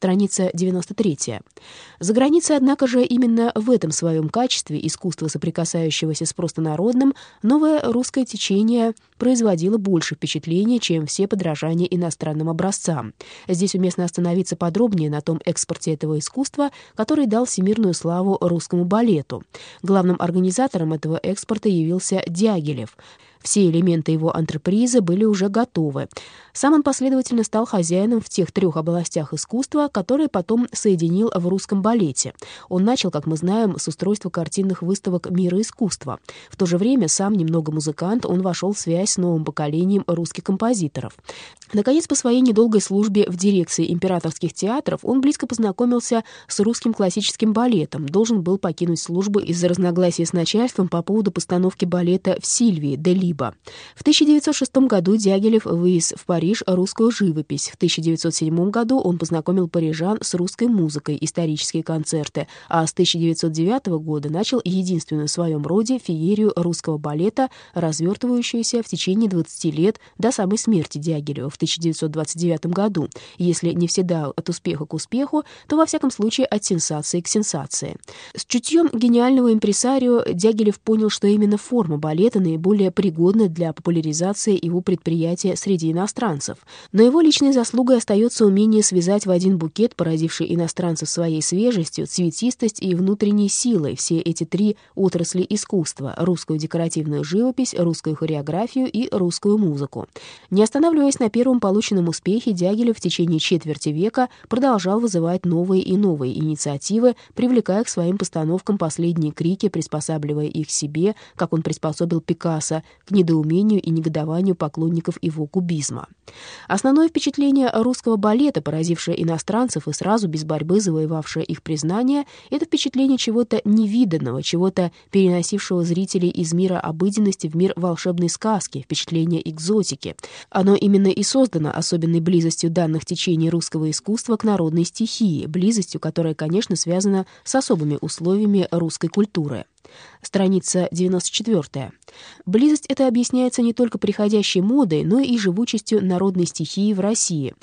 страница 93. За границей, однако же, именно в этом своем качестве искусство, соприкасающегося с простонародным, новое русское течение производило больше впечатления, чем все подражания иностранным образцам. Здесь уместно остановиться подробнее на том экспорте этого искусства, который дал всемирную славу русскому балету. Главным организатором этого экспорта явился Дягилев — все элементы его антрепризы были уже готовы. Сам он последовательно стал хозяином в тех трех областях искусства, которые потом соединил в русском балете. Он начал, как мы знаем, с устройства картинных выставок мира искусства. В то же время сам немного музыкант, он вошел в связь с новым поколением русских композиторов. Наконец, по своей недолгой службе в дирекции императорских театров он близко познакомился с русским классическим балетом, должен был покинуть службу из-за разногласий с начальством по поводу постановки балета в Сильвии де Либо. В 1906 году Дягилев вывез в Париж русскую живопись. В 1907 году он познакомил парижан с русской музыкой, исторические концерты, а с 1909 года начал единственную в своем роде феерию русского балета, развертывающуюся в течение 20 лет до самой смерти Дягилева в 1929 году. Если не всегда от успеха к успеху, то во всяком случае от сенсации к сенсации. С чутьем гениального импресарио Дягилев понял, что именно форма балета наиболее пригодна для популяризации его предприятия среди иностранцев. Но его личной заслугой остается умение связать в один букет, поразивший иностранцев своей свежестью, цветистость и внутренней силой все эти три отрасли искусства — русскую декоративную живопись, русскую хореографию и русскую музыку. Не останавливаясь на первом полученном успехе Дягилев в течение четверти века продолжал вызывать новые и новые инициативы, привлекая к своим постановкам последние крики, приспосабливая их себе, как он приспособил Пикассо, к недоумению и негодованию поклонников его кубизма. Основное впечатление русского балета, поразившее иностранцев и сразу без борьбы завоевавшее их признание, это впечатление чего-то невиданного, чего-то переносившего зрителей из мира обыденности в мир волшебной сказки, впечатление экзотики. Оно именно и создано особенной близостью данных течений русского искусства к народной стихии, близостью, которая, конечно, связана с особыми условиями русской культуры. Страница 94. Близость эта объясняется не только приходящей модой, но и живучестью народной стихии в России.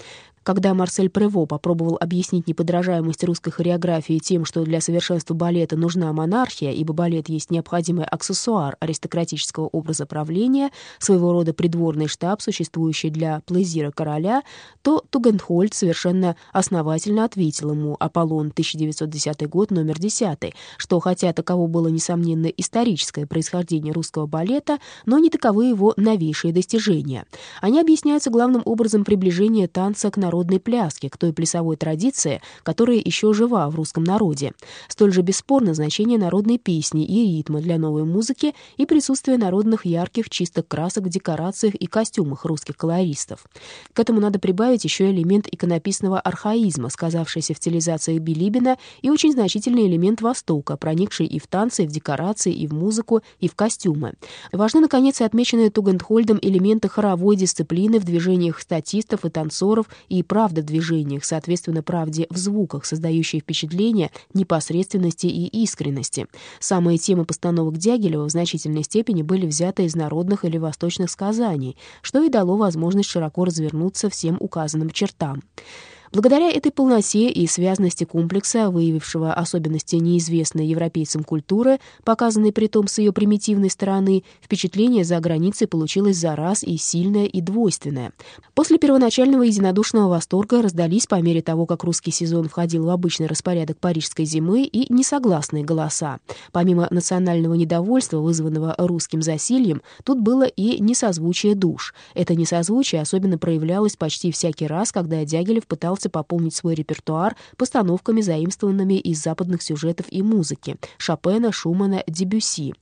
Когда Марсель Прево попробовал объяснить неподражаемость русской хореографии тем, что для совершенства балета нужна монархия, ибо балет есть необходимый аксессуар аристократического образа правления, своего рода придворный штаб, существующий для плезира короля, то Тугенхольд совершенно основательно ответил ему «Аполлон, 1910 год, номер 10», что хотя таково было, несомненно, историческое происхождение русского балета, но не таковы его новейшие достижения. Они объясняются главным образом приближение танца к народу народной пляски, к той плясовой традиции, которая еще жива в русском народе. Столь же бесспорно значение народной песни и ритма для новой музыки и присутствие народных ярких чистых красок в декорациях и костюмах русских колористов. К этому надо прибавить еще элемент иконописного архаизма, сказавшийся в стилизации Билибина, и очень значительный элемент Востока, проникший и в танцы, и в декорации, и в музыку, и в костюмы. Важны, наконец, и отмеченные Тугентхольдом элементы хоровой дисциплины в движениях статистов и танцоров и правда в движениях, соответственно правде в звуках, создающие впечатление непосредственности и искренности. Самые темы постановок Дягилева в значительной степени были взяты из народных или восточных сказаний, что и дало возможность широко развернуться всем указанным чертам. Благодаря этой полноте и связности комплекса, выявившего особенности неизвестной европейцам культуры, показанной при том с ее примитивной стороны, впечатление за границей получилось за раз и сильное, и двойственное. После первоначального единодушного восторга раздались по мере того, как русский сезон входил в обычный распорядок парижской зимы, и несогласные голоса. Помимо национального недовольства, вызванного русским засильем, тут было и несозвучие душ. Это несозвучие особенно проявлялось почти всякий раз, когда Дягилев пытался пытался пополнить свой репертуар постановками, заимствованными из западных сюжетов и музыки — Шопена, Шумана, Дебюсси.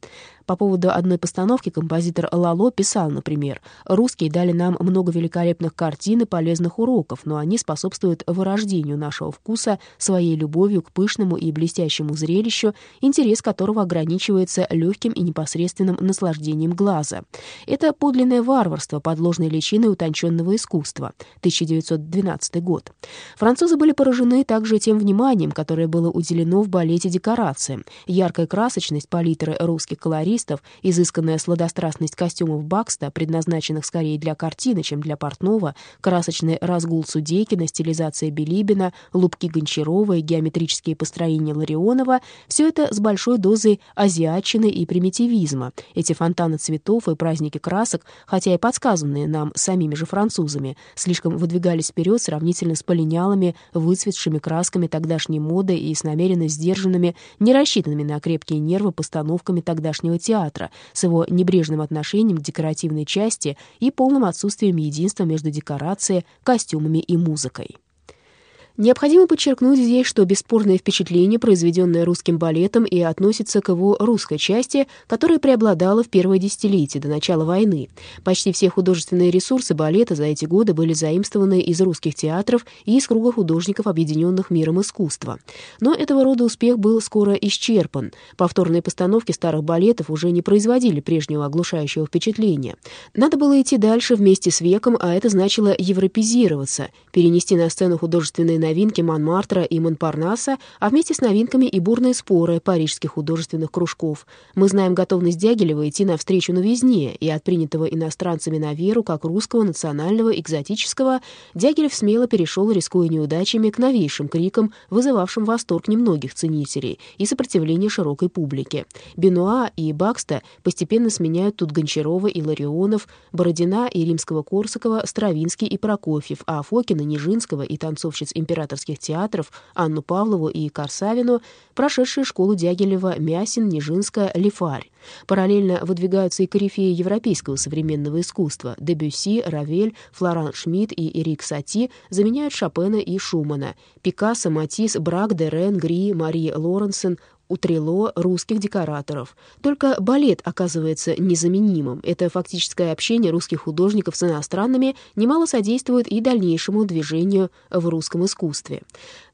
По поводу одной постановки композитор Лало писал, например, «Русские дали нам много великолепных картин и полезных уроков, но они способствуют вырождению нашего вкуса своей любовью к пышному и блестящему зрелищу, интерес которого ограничивается легким и непосредственным наслаждением глаза. Это подлинное варварство, подложной личиной утонченного искусства». 1912 год. Французы были поражены также тем вниманием, которое было уделено в балете декорациям. Яркая красочность палитры русских колоритов колористов, изысканная сладострастность костюмов Бакста, предназначенных скорее для картины, чем для портного, красочный разгул Судейкина, стилизация Билибина, лупки Гончарова и геометрические построения Ларионова — все это с большой дозой азиатчины и примитивизма. Эти фонтаны цветов и праздники красок, хотя и подсказанные нам самими же французами, слишком выдвигались вперед сравнительно с полинялыми, выцветшими красками тогдашней моды и с намеренно сдержанными, не рассчитанными на крепкие нервы постановками тогдашнего театра, с его небрежным отношением к декоративной части и полным отсутствием единства между декорацией, костюмами и музыкой. Необходимо подчеркнуть здесь, что бесспорное впечатление, произведенное русским балетом, и относится к его русской части, которая преобладала в первое десятилетие до начала войны. Почти все художественные ресурсы балета за эти годы были заимствованы из русских театров и из круга художников, объединенных миром искусства. Но этого рода успех был скоро исчерпан. Повторные постановки старых балетов уже не производили прежнего оглушающего впечатления. Надо было идти дальше вместе с веком, а это значило европезироваться, перенести на сцену художественные новинки Монмартра и Монпарнаса, а вместе с новинками и бурные споры парижских художественных кружков. Мы знаем готовность Дягилева идти навстречу новизне, и от принятого иностранцами на веру, как русского, национального, экзотического, Дягилев смело перешел, рискуя неудачами, к новейшим крикам, вызывавшим восторг немногих ценителей и сопротивление широкой публики. Бенуа и Бакста постепенно сменяют тут Гончарова и Ларионов, Бородина и Римского-Корсакова, Стравинский и Прокофьев, а Фокина, Нижинского и танцовщиц императора императорских театров Анну Павлову и Корсавину, прошедшие школу Дягилева, Мясин, Нижинская, Лифарь. Параллельно выдвигаются и корифеи европейского современного искусства. Дебюсси, Равель, Флоран Шмидт и Эрик Сати заменяют Шопена и Шумана. Пикассо, Матисс, Брак, Дерен, Гри, Мари Лоренсен, утрело русских декораторов. Только балет оказывается незаменимым. Это фактическое общение русских художников с иностранными немало содействует и дальнейшему движению в русском искусстве.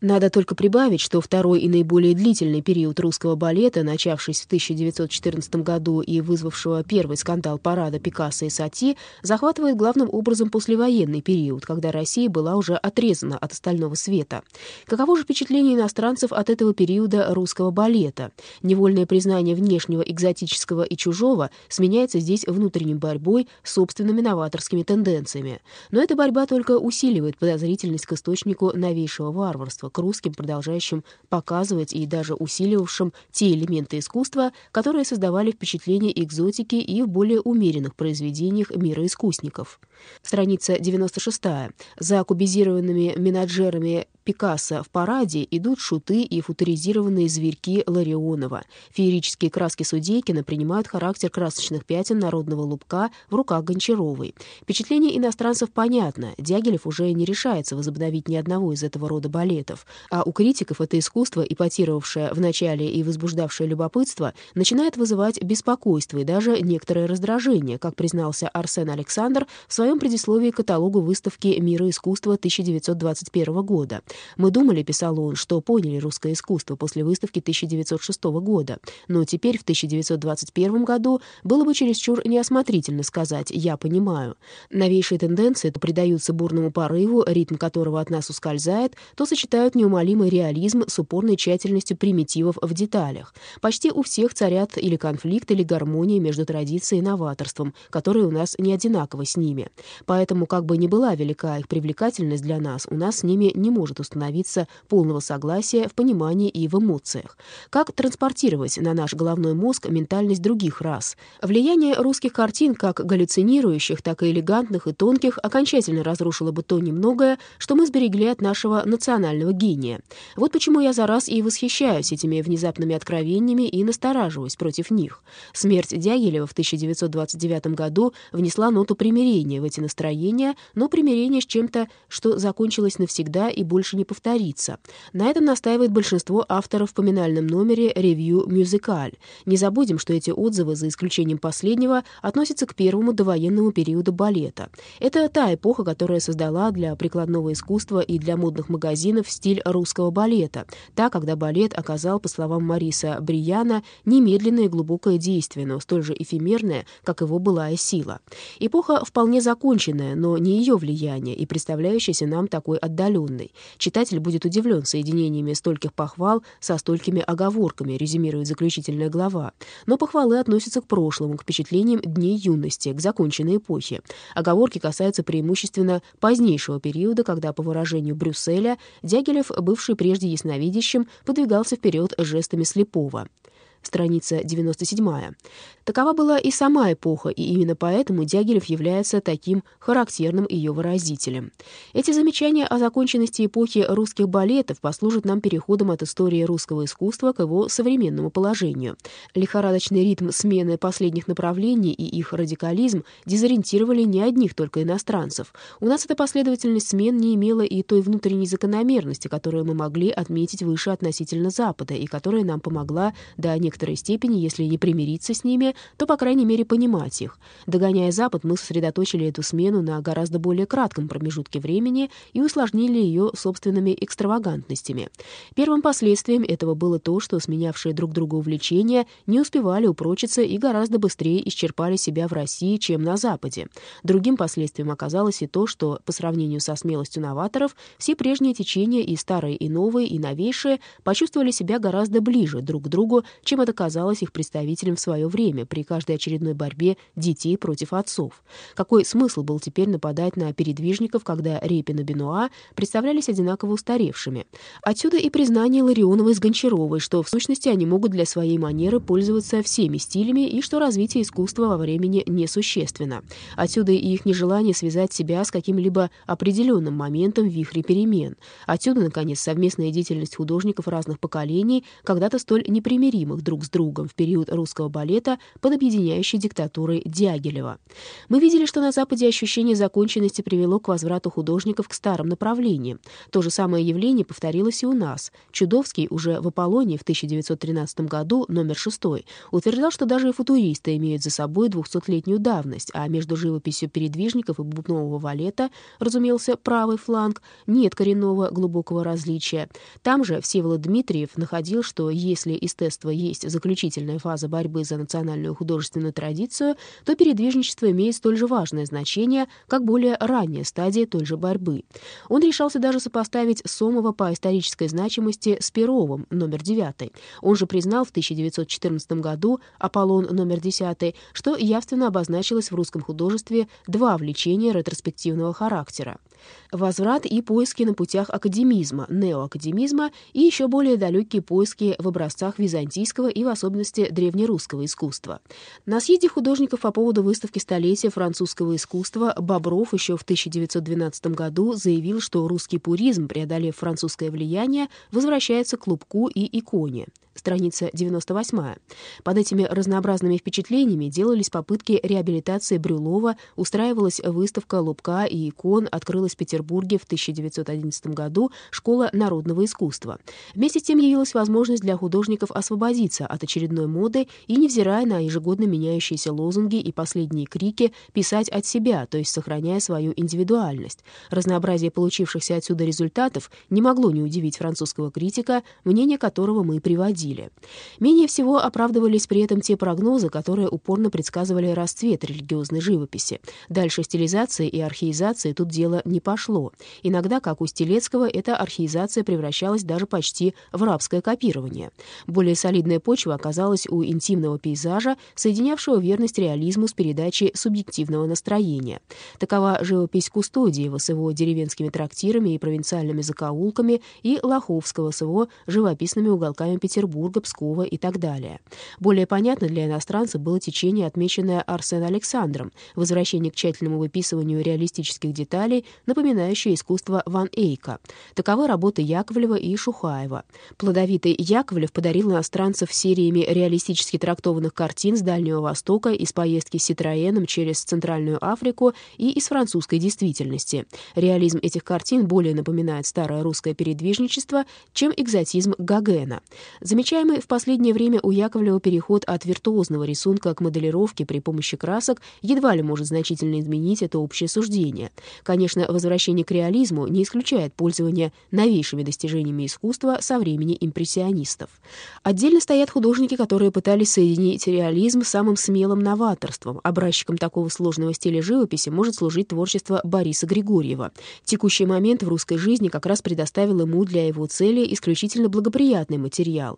Надо только прибавить, что второй и наиболее длительный период русского балета, начавшись в 1914 году и вызвавшего первый скандал парада Пикассо и Сати, захватывает главным образом послевоенный период, когда Россия была уже отрезана от остального света. Каково же впечатление иностранцев от этого периода русского балета? Невольное признание внешнего, экзотического и чужого сменяется здесь внутренней борьбой с собственными новаторскими тенденциями. Но эта борьба только усиливает подозрительность к источнику новейшего варварства, к русским, продолжающим показывать и даже усиливавшим те элементы искусства, которые создавали впечатление экзотики и в более умеренных произведениях мира искусников. Страница 96. За кубизированными менеджерами Пикассо в параде идут шуты и футуризированные зверьки Ларионова. Феерические краски Судейкина принимают характер красочных пятен народного лубка в руках Гончаровой. Впечатление иностранцев понятно. Дягилев уже не решается возобновить ни одного из этого рода балетов. А у критиков это искусство, ипотировавшее вначале и возбуждавшее любопытство, начинает вызывать беспокойство и даже некоторое раздражение, как признался Арсен Александр в своем предисловии к каталогу выставки «Мира искусства» 1921 года. Мы думали, писал он, что поняли русское искусство после выставки 1906 года, но теперь, в 1921 году, было бы чересчур неосмотрительно сказать «я понимаю». Новейшие тенденции то придаются бурному порыву, ритм которого от нас ускользает, то сочетают неумолимый реализм с упорной тщательностью примитивов в деталях. Почти у всех царят или конфликт, или гармония между традицией и новаторством, которые у нас не одинаковы с ними. Поэтому, как бы ни была велика их привлекательность для нас, у нас с ними не может установиться полного согласия в понимании и в эмоциях. Как транспортировать на наш головной мозг ментальность других рас? Влияние русских картин, как галлюцинирующих, так и элегантных и тонких, окончательно разрушило бы то немногое, что мы сберегли от нашего национального гения. Вот почему я за раз и восхищаюсь этими внезапными откровениями и настораживаюсь против них. Смерть Дягилева в 1929 году внесла ноту примирения в эти настроения, но примирение с чем-то, что закончилось навсегда и больше больше не повторится. На этом настаивает большинство авторов в поминальном номере «Ревью Мюзикаль». Не забудем, что эти отзывы, за исключением последнего, относятся к первому довоенному периоду балета. Это та эпоха, которая создала для прикладного искусства и для модных магазинов стиль русского балета. Та, когда балет оказал, по словам Мариса Брияна, немедленное и глубокое действие, но столь же эфемерное, как его былая сила. Эпоха вполне законченная, но не ее влияние и представляющаяся нам такой отдаленной. Читатель будет удивлен соединениями стольких похвал со столькими оговорками, резюмирует заключительная глава. Но похвалы относятся к прошлому, к впечатлениям дней юности, к законченной эпохе. Оговорки касаются преимущественно позднейшего периода, когда, по выражению Брюсселя, Дягилев, бывший прежде ясновидящим, подвигался вперед жестами слепого страница 97. Такова была и сама эпоха, и именно поэтому Дягилев является таким характерным ее выразителем. Эти замечания о законченности эпохи русских балетов послужат нам переходом от истории русского искусства к его современному положению. Лихорадочный ритм смены последних направлений и их радикализм дезориентировали не одних только иностранцев. У нас эта последовательность смен не имела и той внутренней закономерности, которую мы могли отметить выше относительно Запада, и которая нам помогла до некоторой степени, если не примириться с ними, то, по крайней мере, понимать их. Догоняя Запад, мы сосредоточили эту смену на гораздо более кратком промежутке времени и усложнили ее собственными экстравагантностями. Первым последствием этого было то, что сменявшие друг друга увлечения не успевали упрочиться и гораздо быстрее исчерпали себя в России, чем на Западе. Другим последствием оказалось и то, что, по сравнению со смелостью новаторов, все прежние течения, и старые, и новые, и новейшие, почувствовали себя гораздо ближе друг к другу, чем это казалось их представителям в свое время при каждой очередной борьбе детей против отцов. Какой смысл был теперь нападать на передвижников, когда Репин и Бенуа представлялись одинаково устаревшими? Отсюда и признание Ларионовой с Гончаровой, что в сущности они могут для своей манеры пользоваться всеми стилями и что развитие искусства во времени несущественно. Отсюда и их нежелание связать себя с каким-либо определенным моментом вихре перемен. Отсюда, наконец, совместная деятельность художников разных поколений, когда-то столь непримиримых друг с другом в период русского балета под объединяющей диктатурой Дягилева. Мы видели, что на Западе ощущение законченности привело к возврату художников к старым направлениям. То же самое явление повторилось и у нас. Чудовский уже в «Аполлоне» в 1913 году, номер 6, утверждал, что даже и футуристы имеют за собой двухсотлетнюю давность, а между живописью передвижников и бубнового валета, разумелся, правый фланг, нет коренного глубокого различия. Там же Всеволод Дмитриев находил, что если эстетство есть заключительная фаза борьбы за национальную художественную традицию, то передвижничество имеет столь же важное значение, как более ранняя стадия той же борьбы. Он решался даже сопоставить Сомова по исторической значимости с Перовым, номер 9. Он же признал в 1914 году «Аполлон» номер 10, что явственно обозначилось в русском художестве два влечения ретроспективного характера возврат и поиски на путях академизма, неоакадемизма и еще более далекие поиски в образцах византийского и в особенности древнерусского искусства. На съезде художников по поводу выставки столетия французского искусства Бобров еще в 1912 году заявил, что русский пуризм, преодолев французское влияние, возвращается к клубку и иконе страница 98. Под этими разнообразными впечатлениями делались попытки реабилитации Брюлова, устраивалась выставка Лубка и икон, открылась в Петербурге в 1911 году школа народного искусства. Вместе с тем явилась возможность для художников освободиться от очередной моды и, невзирая на ежегодно меняющиеся лозунги и последние крики, писать от себя, то есть сохраняя свою индивидуальность. Разнообразие получившихся отсюда результатов не могло не удивить французского критика, мнение которого мы приводили происходили. Менее всего оправдывались при этом те прогнозы, которые упорно предсказывали расцвет религиозной живописи. Дальше стилизации и археизации тут дело не пошло. Иногда, как у Стилецкого, эта археизация превращалась даже почти в рабское копирование. Более солидная почва оказалась у интимного пейзажа, соединявшего верность реализму с передачей субъективного настроения. Такова живопись Кустодиева с его деревенскими трактирами и провинциальными закоулками и Лоховского с его живописными уголками Петербурга, Петербурга, Пскова и так далее. Более понятно для иностранца было течение, отмеченное Арсеном Александром, возвращение к тщательному выписыванию реалистических деталей, напоминающее искусство Ван Эйка. Таковы работы Яковлева и Шухаева. Плодовитый Яковлев подарил иностранцев сериями реалистически трактованных картин с Дальнего Востока, из поездки с Ситроеном через Центральную Африку и из французской действительности. Реализм этих картин более напоминает старое русское передвижничество, чем экзотизм Гогена. Замечательно Замечаемый в последнее время у Яковлева переход от виртуозного рисунка к моделировке при помощи красок едва ли может значительно изменить это общее суждение. Конечно, возвращение к реализму не исключает пользования новейшими достижениями искусства со времени импрессионистов. Отдельно стоят художники, которые пытались соединить реализм с самым смелым новаторством. Образчиком такого сложного стиля живописи может служить творчество Бориса Григорьева. Текущий момент в русской жизни как раз предоставил ему для его цели исключительно благоприятный материал.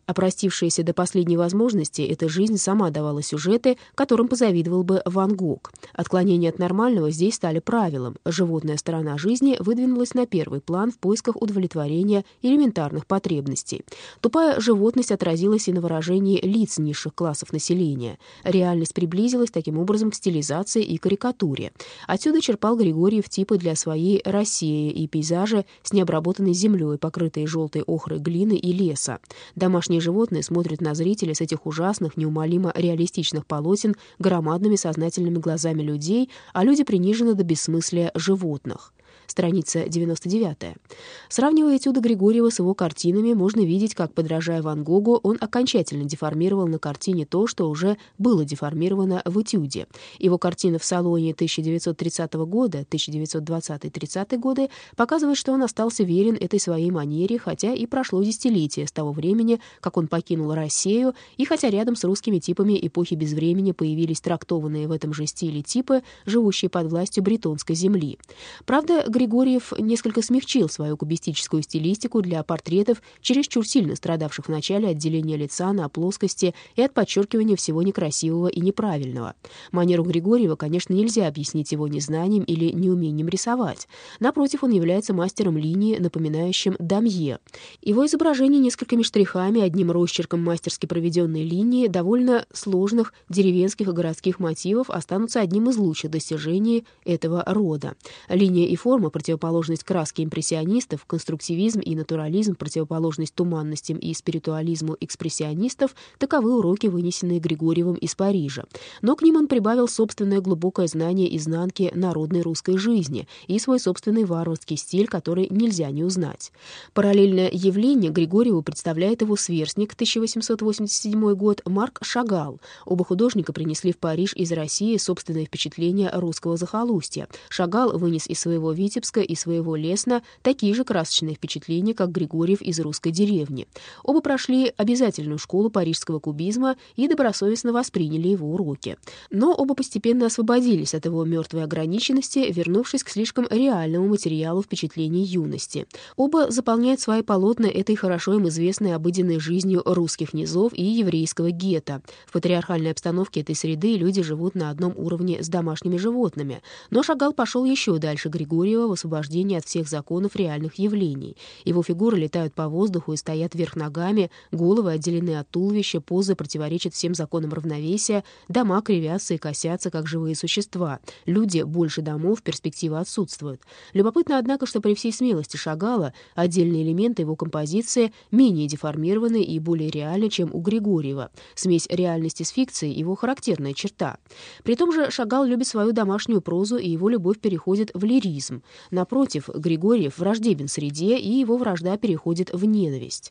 Опростившаяся до последней возможности, эта жизнь сама давала сюжеты, которым позавидовал бы Ван Гог. Отклонения от нормального здесь стали правилом. Животная сторона жизни выдвинулась на первый план в поисках удовлетворения элементарных потребностей. Тупая животность отразилась и на выражении лиц низших классов населения. Реальность приблизилась таким образом к стилизации и карикатуре. Отсюда черпал Григорьев типы для своей России и пейзажи с необработанной землей, покрытые желтой охрой глины и леса. Домашние животные смотрят на зрителя с этих ужасных, неумолимо реалистичных полотен громадными сознательными глазами людей, а люди принижены до бессмыслия животных страница 99. Сравнивая этюды Григорьева с его картинами, можно видеть, как, подражая Ван Гогу, он окончательно деформировал на картине то, что уже было деформировано в этюде. Его картина в салоне 1930 года, 1920-30 годы показывает, что он остался верен этой своей манере, хотя и прошло десятилетие с того времени, как он покинул Россию, и хотя рядом с русскими типами эпохи безвремени появились трактованные в этом же стиле типы, живущие под властью бретонской земли. Правда, Григорьев несколько смягчил свою кубистическую стилистику для портретов, чересчур сильно страдавших в начале отделения лица на плоскости и от подчеркивания всего некрасивого и неправильного. Манеру Григорьева, конечно, нельзя объяснить его незнанием или неумением рисовать. Напротив, он является мастером линии, напоминающим дамье. Его изображение несколькими штрихами, одним росчерком мастерски проведенной линии, довольно сложных деревенских и городских мотивов останутся одним из лучших достижений этого рода. Линия и форма противоположность краске импрессионистов, конструктивизм и натурализм, противоположность туманностям и спиритуализму экспрессионистов — таковы уроки, вынесенные Григорьевым из Парижа. Но к ним он прибавил собственное глубокое знание изнанки народной русской жизни и свой собственный варварский стиль, который нельзя не узнать. Параллельное явление Григорьеву представляет его сверстник 1887 год Марк Шагал. Оба художника принесли в Париж из России собственное впечатление русского захолустья. Шагал вынес из своего Витебска Витебска и своего Лесна такие же красочные впечатления, как Григорьев из русской деревни. Оба прошли обязательную школу парижского кубизма и добросовестно восприняли его уроки. Но оба постепенно освободились от его мертвой ограниченности, вернувшись к слишком реальному материалу впечатлений юности. Оба заполняют свои полотна этой хорошо им известной обыденной жизнью русских низов и еврейского гетто. В патриархальной обстановке этой среды люди живут на одном уровне с домашними животными. Но Шагал пошел еще дальше Григорьева в освобождении от всех законов реальных явлений. Его фигуры летают по воздуху и стоят вверх ногами, головы отделены от туловища, позы противоречат всем законам равновесия, дома кривятся и косятся, как живые существа. Люди больше домов, перспективы отсутствуют. Любопытно, однако, что при всей смелости Шагала отдельные элементы его композиции менее деформированы и более реальны, чем у Григорьева. Смесь реальности с фикцией — его характерная черта. При том же Шагал любит свою домашнюю прозу, и его любовь переходит в лиризм. Напротив, Григорьев враждебен среде, и его вражда переходит в ненависть.